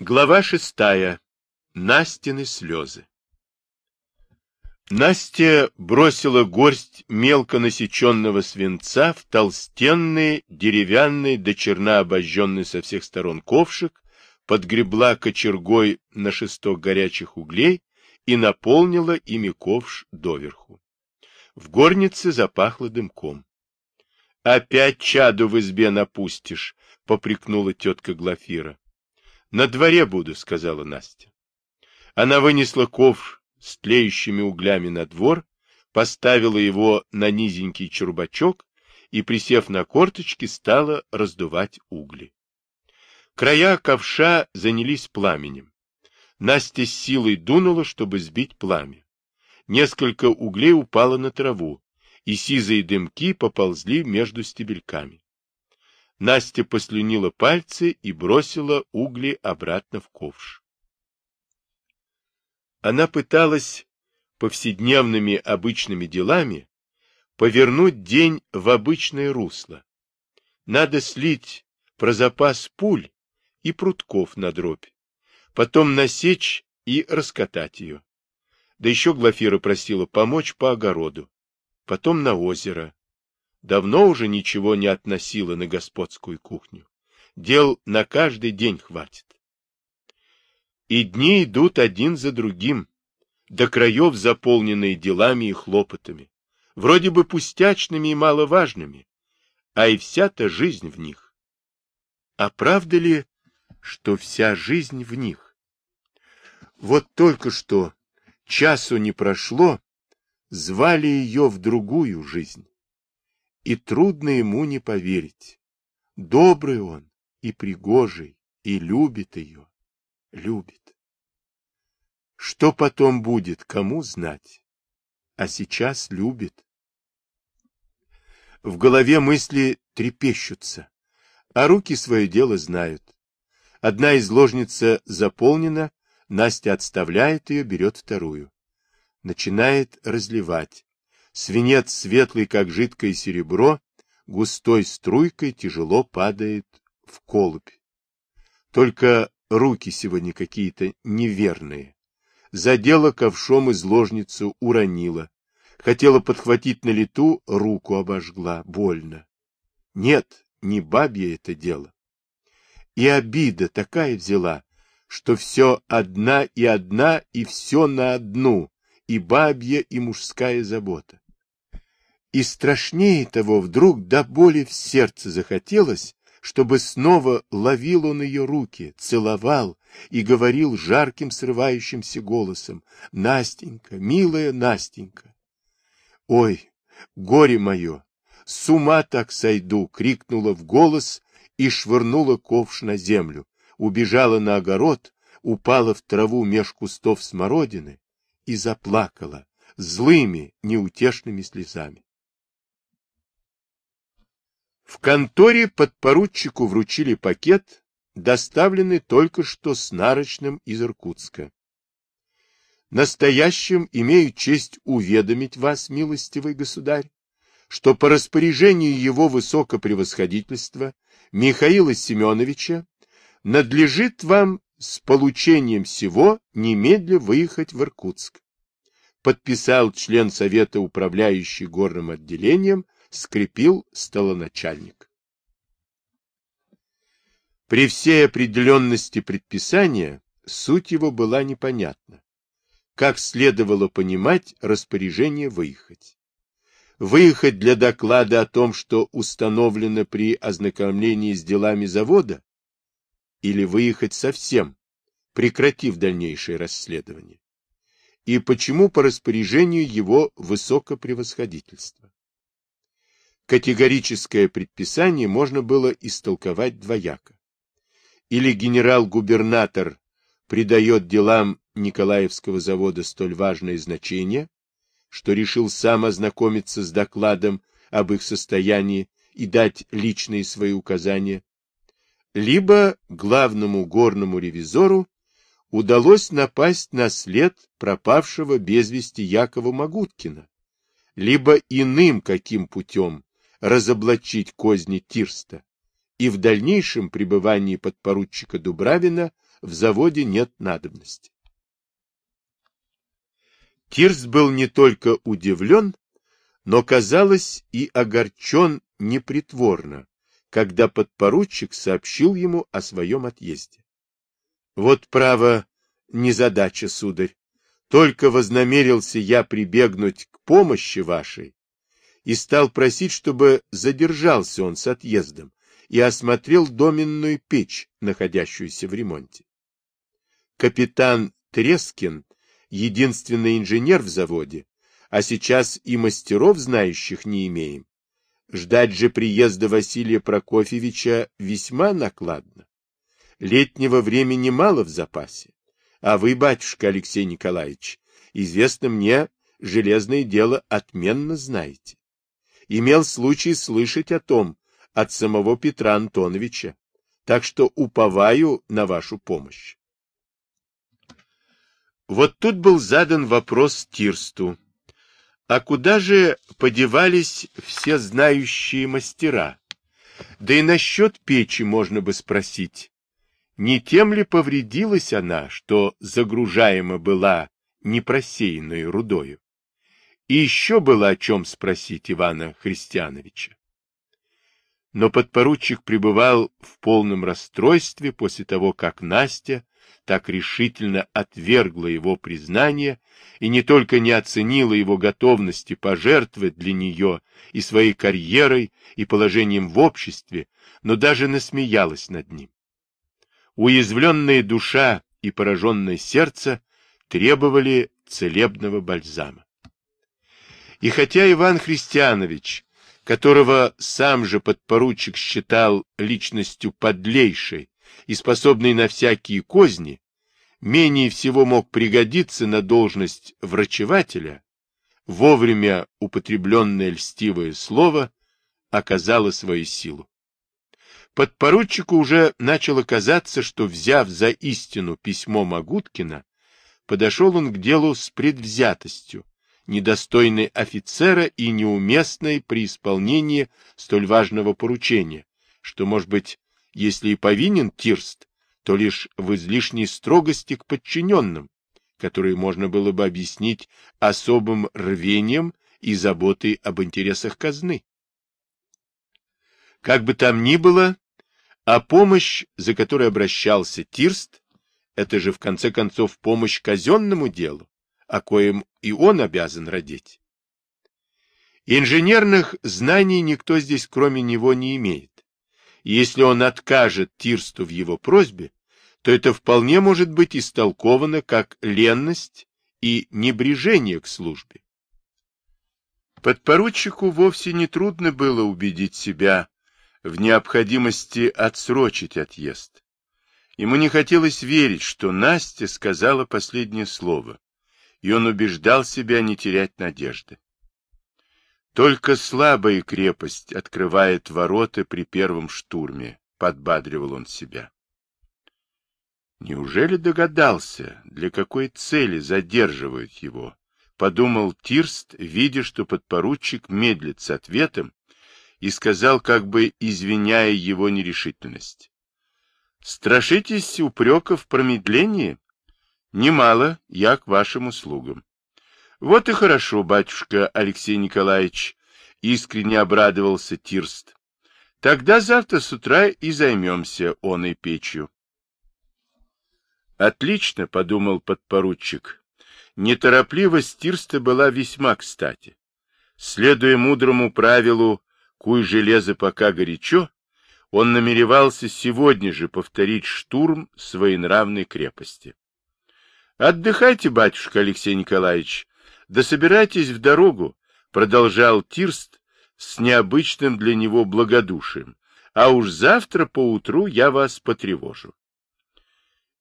Глава шестая. Настины слезы. Настя бросила горсть мелко насеченного свинца в толстенный, деревянный, до черна обожженный со всех сторон ковшик, подгребла кочергой на шесток горячих углей и наполнила ими ковш доверху. В горнице запахло дымком. — Опять чаду в избе напустишь, — попрекнула тетка Глафира. — На дворе буду, — сказала Настя. Она вынесла ковш с тлеющими углями на двор, поставила его на низенький чурбачок и, присев на корточки, стала раздувать угли. Края ковша занялись пламенем. Настя с силой дунула, чтобы сбить пламя. Несколько углей упало на траву, и сизые дымки поползли между стебельками. Настя послюнила пальцы и бросила угли обратно в ковш. Она пыталась повседневными обычными делами повернуть день в обычное русло. Надо слить про запас пуль и прутков на дробь, потом насечь и раскатать ее. Да еще Глафира просила помочь по огороду, потом на озеро. Давно уже ничего не относила на господскую кухню. Дел на каждый день хватит. И дни идут один за другим, до краев заполненные делами и хлопотами, вроде бы пустячными и маловажными, а и вся-то жизнь в них. А правда ли, что вся жизнь в них? Вот только что часу не прошло, звали ее в другую жизнь. И трудно ему не поверить. Добрый он и пригожий, и любит ее любит. Что потом будет, кому знать? А сейчас любит. В голове мысли трепещутся, а руки свое дело знают. Одна изложница заполнена, Настя отставляет ее, берет вторую. Начинает разливать. Свинец светлый, как жидкое серебро, густой струйкой тяжело падает в колубь. Только руки сегодня какие-то неверные. Задела ковшом изложницу, уронила. Хотела подхватить на лету, руку обожгла, больно. Нет, не бабье это дело. И обида такая взяла, что все одна и одна, и все на одну, и бабья, и мужская забота. И страшнее того вдруг до боли в сердце захотелось, чтобы снова ловил он ее руки, целовал и говорил жарким срывающимся голосом «Настенька, милая Настенька!» «Ой, горе мое! С ума так сойду!» — крикнула в голос и швырнула ковш на землю, убежала на огород, упала в траву меж кустов смородины и заплакала злыми, неутешными слезами. В конторе подпоручику вручили пакет, доставленный только что с нарочным из Иркутска. Настоящим имею честь уведомить вас, милостивый государь, что по распоряжению его высокопревосходительства Михаила Семеновича надлежит вам с получением всего немедля выехать в Иркутск. Подписал член Совета, управляющий горным отделением, скрепил столоначальник. При всей определенности предписания суть его была непонятна. Как следовало понимать распоряжение выехать? Выехать для доклада о том, что установлено при ознакомлении с делами завода? Или выехать совсем, прекратив дальнейшее расследование? И почему по распоряжению его высокопревосходительства? Категорическое предписание можно было истолковать двояко. Или генерал-губернатор придает делам Николаевского завода столь важное значение, что решил сам ознакомиться с докладом об их состоянии и дать личные свои указания, либо главному горному ревизору удалось напасть на след пропавшего без вести Якова Магуткина, либо иным каким путем разоблачить козни Тирста и в дальнейшем пребывании подпоручика Дубравина в заводе нет надобности. Тирс был не только удивлен, но, казалось, и огорчен непритворно, когда подпоручик сообщил ему о своем отъезде. — Вот право, незадача, сударь. Только вознамерился я прибегнуть к помощи вашей и стал просить, чтобы задержался он с отъездом и осмотрел доменную печь, находящуюся в ремонте. Капитан Трескин, единственный инженер в заводе, а сейчас и мастеров, знающих, не имеем. Ждать же приезда Василия Прокофьевича весьма накладно. Летнего времени мало в запасе. А вы, батюшка Алексей Николаевич, известно мне, железное дело отменно знаете. Имел случай слышать о том от самого Петра Антоновича, так что уповаю на вашу помощь. Вот тут был задан вопрос Тирсту. А куда же подевались все знающие мастера? Да и насчет печи можно бы спросить. Не тем ли повредилась она, что загружаема была непросеянной рудою? И еще было о чем спросить Ивана Христиановича. Но подпоручик пребывал в полном расстройстве после того, как Настя так решительно отвергла его признание и не только не оценила его готовности пожертвовать для нее и своей карьерой, и положением в обществе, но даже насмеялась над ним. Уязвленная душа и пораженное сердце требовали целебного бальзама. И хотя Иван Христианович, которого сам же подпоручик считал личностью подлейшей и способной на всякие козни, менее всего мог пригодиться на должность врачевателя, вовремя употребленное льстивое слово оказало свою силу. Подпоручику уже начало казаться, что, взяв за истину письмо Магуткина, подошел он к делу с предвзятостью, недостойной офицера и неуместной при исполнении столь важного поручения, что, может быть, если и повинен Тирст, то лишь в излишней строгости к подчиненным, которые можно было бы объяснить особым рвением и заботой об интересах казны. Как бы там ни было, а помощь, за которой обращался Тирст, это же в конце концов помощь казенному делу, о коем и он обязан родить. Инженерных знаний никто здесь кроме него не имеет. Если он откажет Тирсту в его просьбе, то это вполне может быть истолковано как ленность и небрежение к службе. Подпоручику вовсе не трудно было убедить себя в необходимости отсрочить отъезд. Ему не хотелось верить, что Настя сказала последнее слово, и он убеждал себя не терять надежды. Только слабая крепость открывает ворота при первом штурме, подбадривал он себя. Неужели догадался, для какой цели задерживают его? Подумал Тирст, видя, что подпоручик медлит с ответом, и сказал, как бы извиняя его нерешительность. Страшитесь упреков в промедлении? Немало, я к вашим услугам. Вот и хорошо, батюшка Алексей Николаевич, искренне обрадовался Тирст. Тогда завтра с утра и займемся оной печью. Отлично, подумал подпоручик. Неторопливость Тирста была весьма кстати. Следуя мудрому правилу «куй железо пока горячо», он намеревался сегодня же повторить штурм своенравной крепости. Отдыхайте, батюшка Алексей Николаевич, да собирайтесь в дорогу, продолжал Тирст с необычным для него благодушием, а уж завтра поутру я вас потревожу.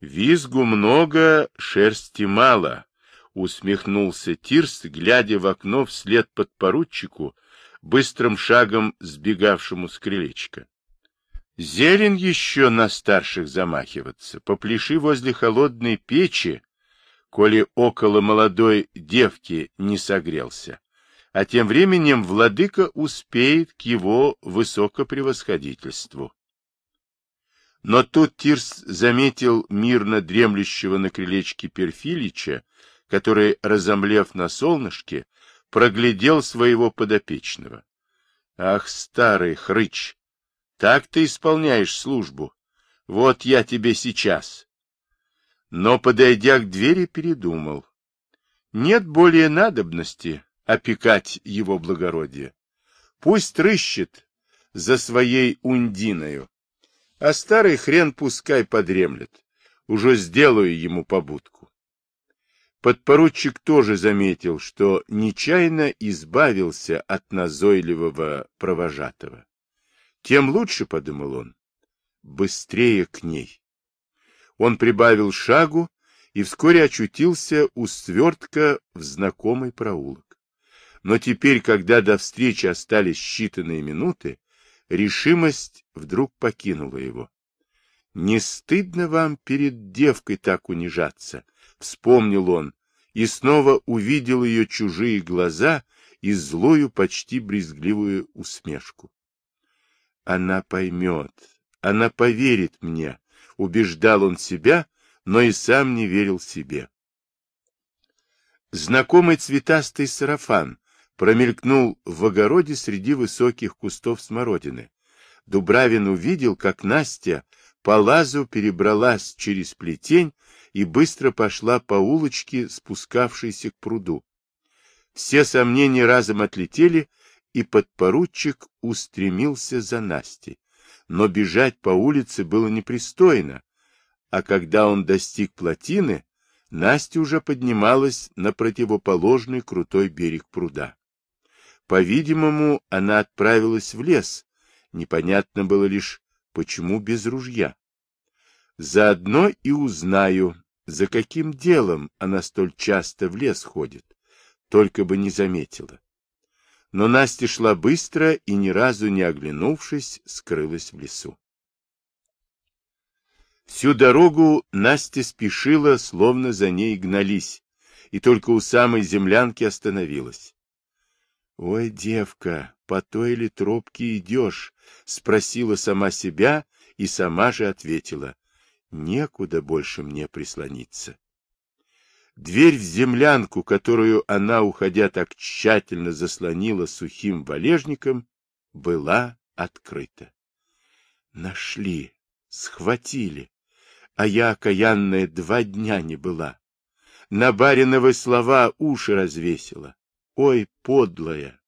Визгу много, шерсти мало, усмехнулся Тирст, глядя в окно вслед подпоручику, быстрым шагом сбегавшему с крылечка. Зелен еще на старших замахиваться, попляши возле холодной печи, коли около молодой девки не согрелся. А тем временем владыка успеет к его высокопревосходительству. Но тут Тирс заметил мирно дремлющего на крылечке Перфилича, который, разомлев на солнышке, проглядел своего подопечного. Ах, старый хрыч, так ты исполняешь службу. Вот я тебе сейчас. Но, подойдя к двери, передумал. Нет более надобности опекать его благородие. Пусть рыщет за своей ундиною, а старый хрен пускай подремлет. Уже сделаю ему побудку. Подпоручик тоже заметил, что нечаянно избавился от назойливого провожатого. Тем лучше, — подумал он, — быстрее к ней. Он прибавил шагу и вскоре очутился у свертка в знакомый проулок. Но теперь, когда до встречи остались считанные минуты, решимость вдруг покинула его. «Не стыдно вам перед девкой так унижаться?» — вспомнил он, и снова увидел ее чужие глаза и злую, почти брезгливую усмешку. «Она поймет, она поверит мне», — убеждал он себя, но и сам не верил себе. Знакомый цветастый сарафан промелькнул в огороде среди высоких кустов смородины. Дубравин увидел, как Настя по лазу перебралась через плетень и быстро пошла по улочке, спускавшейся к пруду. Все сомнения разом отлетели, и подпоручик устремился за Настей. Но бежать по улице было непристойно, а когда он достиг плотины, Настя уже поднималась на противоположный крутой берег пруда. По-видимому, она отправилась в лес. Непонятно было лишь, почему без ружья. Заодно и узнаю, за каким делом она столь часто в лес ходит, только бы не заметила. Но Настя шла быстро и, ни разу не оглянувшись, скрылась в лесу. Всю дорогу Настя спешила, словно за ней гнались, и только у самой землянки остановилась. «Ой, девка, по той ли тропке идешь?» — спросила сама себя и сама же ответила. «Некуда больше мне прислониться». Дверь в землянку, которую она, уходя так тщательно заслонила сухим валежником, была открыта. Нашли, схватили, а я, окаянная, два дня не была. На бариновы слова уши развесила. Ой, подлая!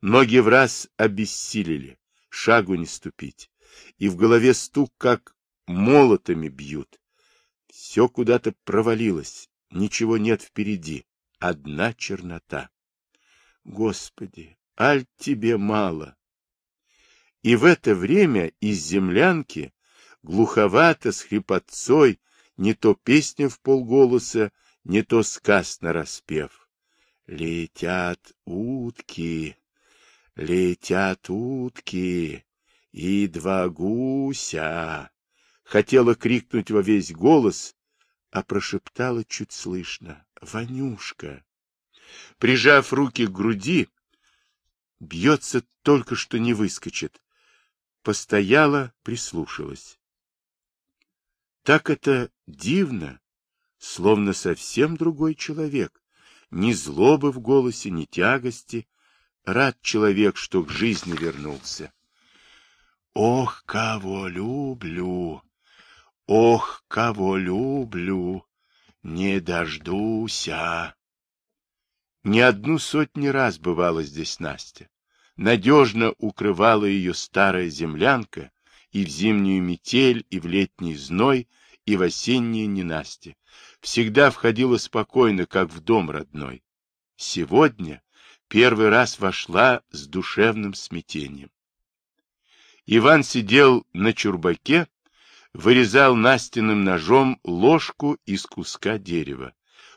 Ноги в раз обессилели, шагу не ступить, и в голове стук, как молотами бьют. Все куда-то провалилось, ничего нет впереди, одна чернота. Господи, аль тебе мало! И в это время из землянки, глуховато, с хрипотцой, не то песня в полголоса, не то сказ нараспев Летят утки, летят утки, и два гуся. Хотела крикнуть во весь голос, а прошептала чуть слышно. Ванюшка. Прижав руки к груди, бьется только что не выскочит. Постояла, прислушалась. Так это дивно, словно совсем другой человек ни злобы в голосе, ни тягости. Рад человек, что к жизни вернулся. Ох, кого люблю! Ох, кого люблю! Не дождуся! Не одну сотни раз бывала здесь Настя. Надежно укрывала ее старая землянка и в зимнюю метель, и в летний зной, и в осеннее ненастье всегда входила спокойно, как в дом родной. Сегодня первый раз вошла с душевным смятением. Иван сидел на чурбаке, вырезал настенным ножом ложку из куска дерева.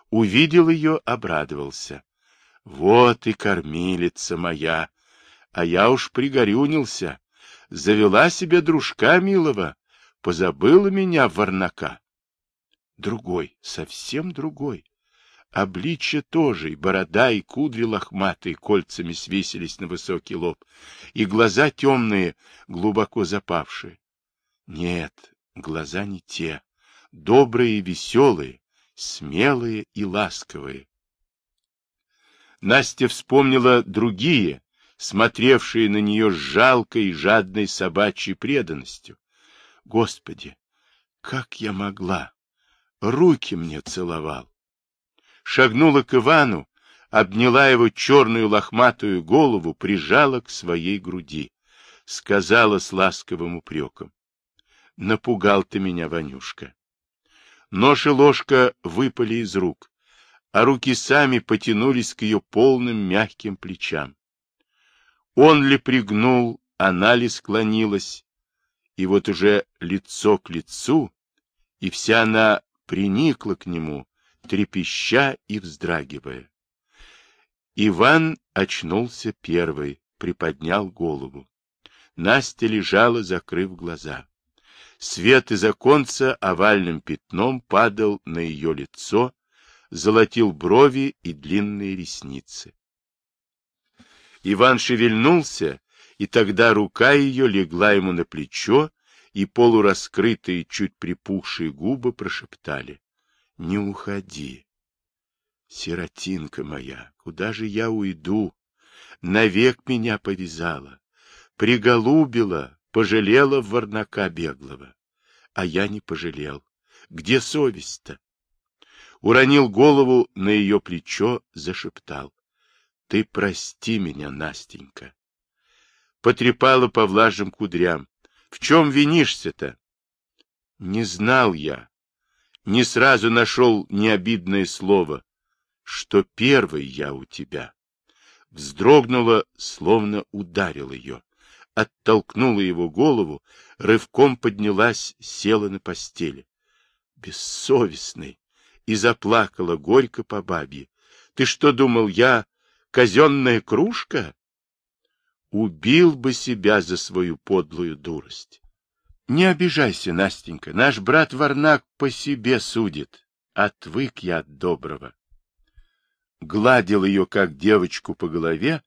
Увидел ее, обрадовался. Вот и кормилица моя, а я уж пригорюнился. Завела себе дружка милого, позабыла меня варнака другой, совсем другой. Обличье тоже, и борода, и кудри лохматые кольцами свесились на высокий лоб, и глаза темные, глубоко запавшие. Нет, глаза не те. Добрые и веселые, смелые и ласковые. Настя вспомнила другие, смотревшие на нее с жалкой и жадной собачьей преданностью. Господи, как я могла? Руки мне целовал. Шагнула к Ивану, обняла его черную лохматую голову, прижала к своей груди. Сказала с ласковым упреком. Напугал ты меня, Ванюшка. Нож и ложка выпали из рук, а руки сами потянулись к ее полным мягким плечам. Он ли пригнул, она ли склонилась, и вот уже лицо к лицу, и вся она приникла к нему, трепеща и вздрагивая. Иван очнулся первый, приподнял голову. Настя лежала, закрыв глаза. Свет из оконца овальным пятном падал на ее лицо, золотил брови и длинные ресницы. Иван шевельнулся, и тогда рука ее легла ему на плечо, и полураскрытые, чуть припухшие губы прошептали. — Не уходи. Сиротинка моя, куда же я уйду? Навек меня повязала, приголубила, пожалела в Варнака беглого. А я не пожалел. Где совесть-то? Уронил голову на ее плечо, зашептал. Ты прости меня, Настенька. Потрепала по влажным кудрям. В чем винишься-то? Не знал я. Не сразу нашел необидное слово, что первый я у тебя. Вздрогнула, словно ударил ее оттолкнула его голову, рывком поднялась, села на постели. Бессовестный! И заплакала горько по бабье. Ты что думал, я казенная кружка? Убил бы себя за свою подлую дурость. Не обижайся, Настенька, наш брат Варнак по себе судит. Отвык я от доброго. Гладил ее, как девочку, по голове,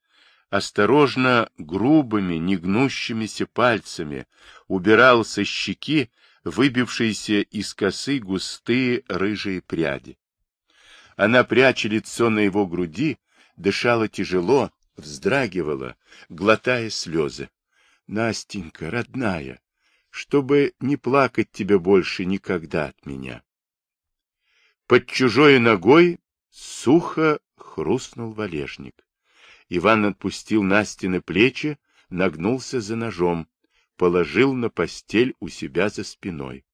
осторожно, грубыми, негнущимися пальцами убирал со щеки выбившиеся из косы густые рыжие пряди. Она, пряча лицо на его груди, дышала тяжело, вздрагивала, глотая слезы. — Настенька, родная, чтобы не плакать тебе больше никогда от меня. Под чужой ногой сухо хрустнул валежник. Иван отпустил Настины плечи, нагнулся за ножом, положил на постель у себя за спиной.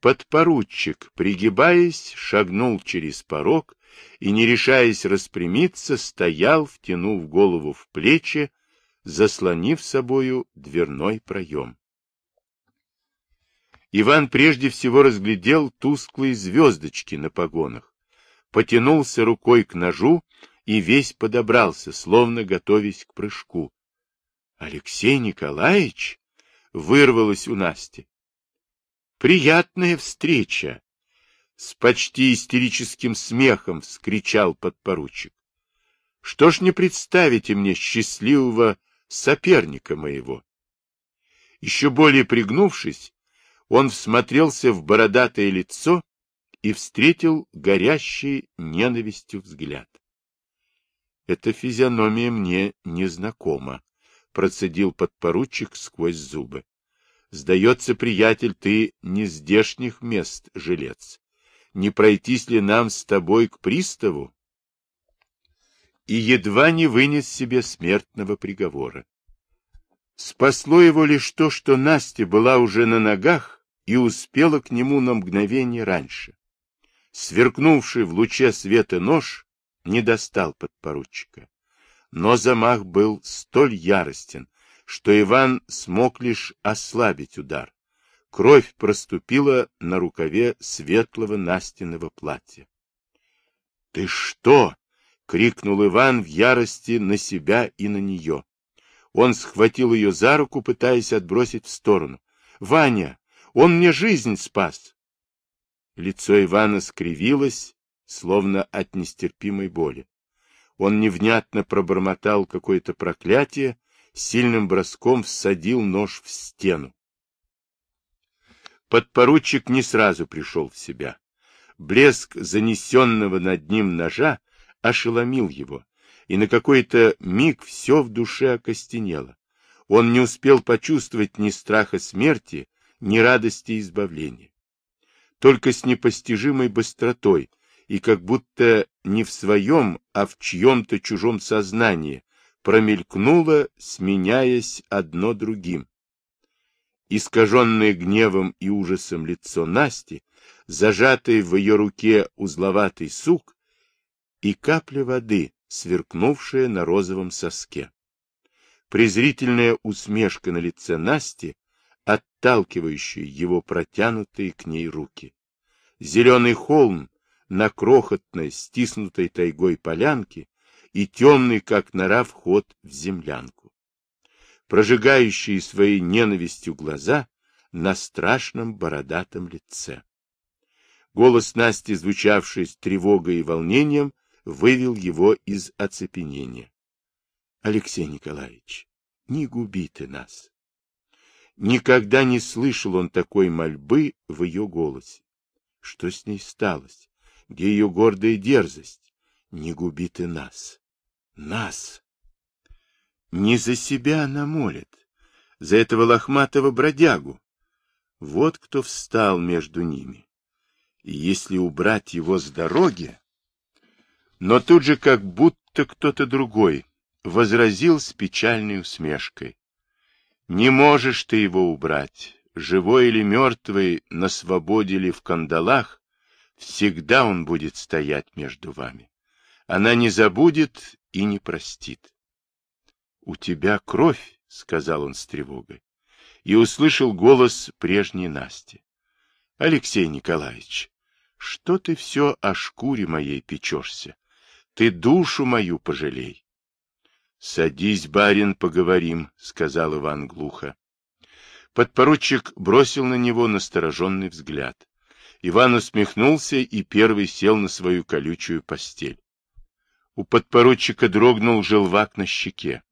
Подпоручик, пригибаясь, шагнул через порог и, не решаясь распрямиться, стоял, втянув голову в плечи, заслонив собою дверной проем. Иван прежде всего разглядел тусклые звездочки на погонах, потянулся рукой к ножу и весь подобрался, словно готовясь к прыжку. — Алексей Николаевич? — вырвалось у Насти. — Приятная встреча! — с почти истерическим смехом вскричал подпоручик. — Что ж не представите мне счастливого соперника моего? Еще более пригнувшись, он всмотрелся в бородатое лицо и встретил горящий ненавистью взгляд. Эта физиономия мне незнакома, процедил подпоручик сквозь зубы. Сдается, приятель, ты не здешних мест жилец. Не пройтись ли нам с тобой к приставу? И едва не вынес себе смертного приговора. Спасло его лишь то, что Настя была уже на ногах и успела к нему на мгновение раньше. Сверкнувший в луче света нож не достал подпоручика. Но замах был столь яростен, что Иван смог лишь ослабить удар. Кровь проступила на рукаве светлого Настиного платья. — Ты что? — крикнул Иван в ярости на себя и на нее. Он схватил ее за руку, пытаясь отбросить в сторону. — Ваня, он мне жизнь спас! Лицо Ивана скривилось, словно от нестерпимой боли. Он невнятно пробормотал какое-то проклятие, сильным броском всадил нож в стену. Подпоручик не сразу пришел в себя. Блеск занесенного над ним ножа ошеломил его, и на какой-то миг все в душе окостенело. Он не успел почувствовать ни страха смерти, ни радости избавления. Только с непостижимой быстротой и как будто не в своем, а в чьем-то чужом сознании промелькнуло, сменяясь одно другим. Искаженное гневом и ужасом лицо Насти, зажатый в ее руке узловатый сук и капля воды, сверкнувшая на розовом соске. Презрительная усмешка на лице Насти, отталкивающая его протянутые к ней руки. Зеленый холм на крохотной, стиснутой тайгой полянке и темный, как нора, вход в землянку. Прожигающие своей ненавистью глаза на страшном бородатом лице. Голос Насти, звучавший с тревогой и волнением, вывел его из оцепенения. — Алексей Николаевич, не губи ты нас. Никогда не слышал он такой мольбы в ее голосе. Что с ней сталось? Где ее гордая дерзость? Не губи ты нас. Нас. Не за себя она молит, за этого лохматого бродягу. Вот кто встал между ними. И если убрать его с дороги... Но тут же как будто кто-то другой возразил с печальной усмешкой. Не можешь ты его убрать, живой или мертвый, на свободе или в кандалах, всегда он будет стоять между вами. Она не забудет и не простит. — У тебя кровь, — сказал он с тревогой, и услышал голос прежней Насти. — Алексей Николаевич, что ты все о шкуре моей печешься? Ты душу мою пожалей. — Садись, барин, поговорим, — сказал Иван глухо. Подпоручик бросил на него настороженный взгляд. Иван усмехнулся и первый сел на свою колючую постель. У подпоручика дрогнул желвак на щеке.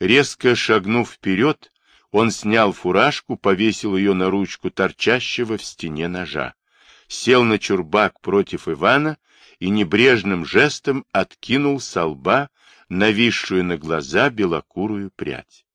Резко шагнув вперед, он снял фуражку, повесил ее на ручку торчащего в стене ножа, сел на чурбак против Ивана и небрежным жестом откинул со лба нависшую на глаза белокурую прядь.